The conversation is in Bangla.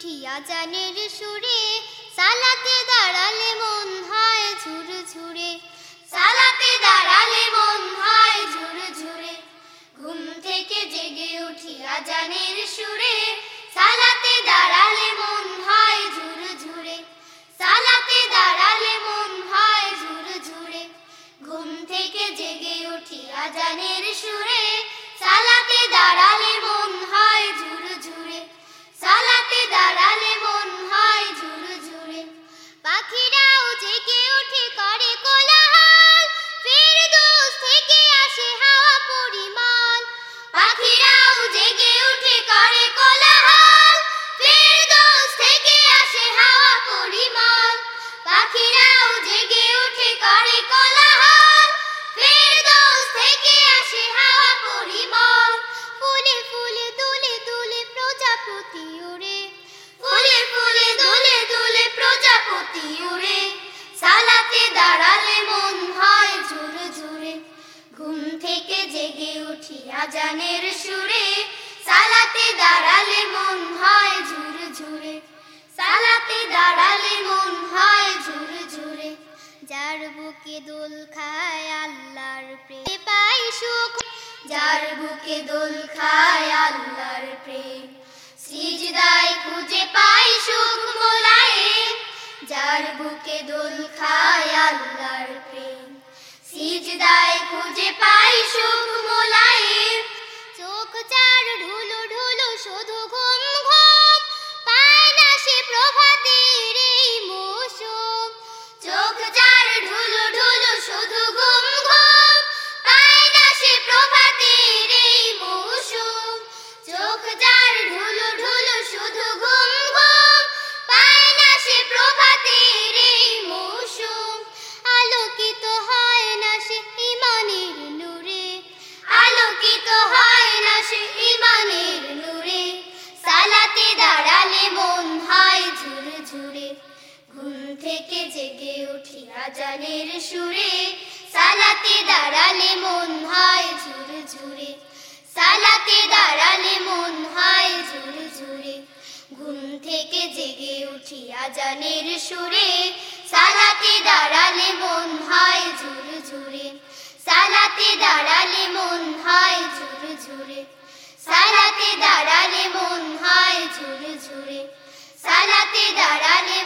উঠি আজানের সুরে, সালাতে দাঁড়ালে মন হয় ঝুরে ঝুরে সালাতে দাঁড়ালে মন হয় ঝুরে ঝুরে ঘুম থেকে জেগে উঠি আজানের সুরে, সালাতে দাঁড়ালে মন হয় ঝুরে ঝুরে সালাতে দাঁড়ালে মন হয় ঝুরে ঝুরে ঘুম থেকে জেগে উঠি আজানের সুরে প্রজাপতি উড়ে ফুলে ফুলে, দুলে দুলে প্রজাপতি উড়ে সালাতে দাঁড়ালে মন হয় ঝুরে ঝুরে ঘুম থেকে জেগে উঠি আজানের সুরে। সালাতে দাঁড়ালে মন হয় ঝুরে ঝুরে সালাতে দাঁড়ালে মন হয় ঝুরে ঝুরে যার বুকে দোল খায় আল্লাহর প্রেম পাই সুখ। যার বুকে দোল খায় সুখ মোলায়ে, যার বুকে দোল খায় আল্লাহর প্রেম। সিজদায় খুঁজে পাই সুখ মোলায়ে, চোখ চার ঢুলু থেকে জেগে উঠি আজানের সুরে। সালাতে দাঁড়ালে মন হয় ঝুরে ঝুরে সালাতে দাঁড়ালে মন হয় ঝুরে ঝুরে ঘুম থেকে জেগে উঠি আজানের সুরে। সালাতে দাঁড়ালে মন হয় ঝুরে ঝুরে সালাতে দাঁড়ালে মন হয় ঝুরে ঝুরে সালাতে দাঁড়ালে মন হয় ঝুরে ঝুরে সালাতে দাঁড়ালে